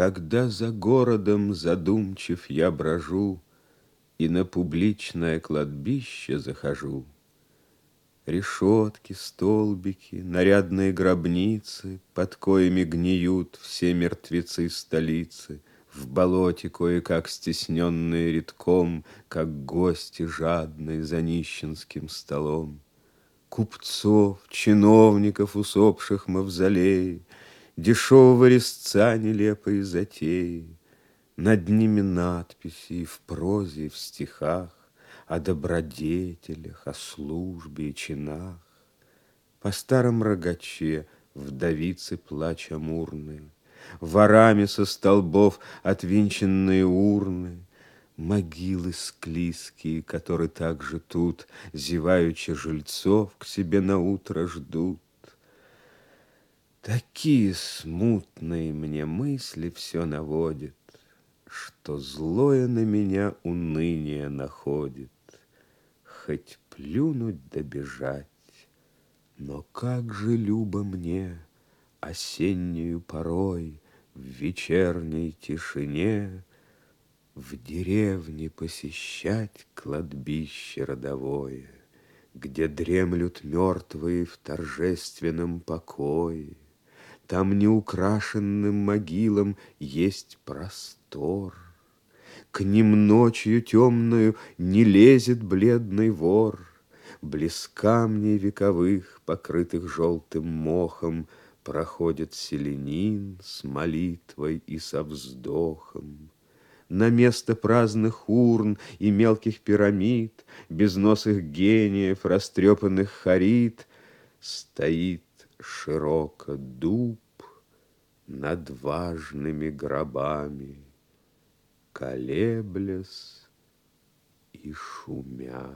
Когда за городом задумчив я брожу И на публичное кладбище захожу, Решетки, столбики, нарядные гробницы, Под коями гниют все мертвецы столицы, В болоте кое-как стесненные редком, Как гости жадные за нищенским столом. Купцов, чиновников, усопших мавзолей, Дешевого резца нелепые затеи, Над ними надписи в прозе, в стихах, О добродетелях, о службе и чинах. По старом рогаче вдовицы плач амурные, Ворами со столбов отвинченные урны, Могилы склизкие, которые также тут, Зеваючи жильцов, к себе на утро ждут. Такие смутные мне мысли все наводит, Что злое на меня уныние находит. Хоть плюнуть да бежать, но как же любо мне Осеннюю порой в вечерней тишине В деревне посещать кладбище родовое, Где дремлют мертвые в торжественном покое, там неукрашенным могилам есть простор. К ним ночью темную не лезет бледный вор. Близ камней вековых, покрытых желтым мохом, Проходит селенин с молитвой и со вздохом. На место праздных урн и мелких пирамид, Безносых гениев, растрепанных харит, Стоит широко дуб над важными гробами, колеблясь и шумя.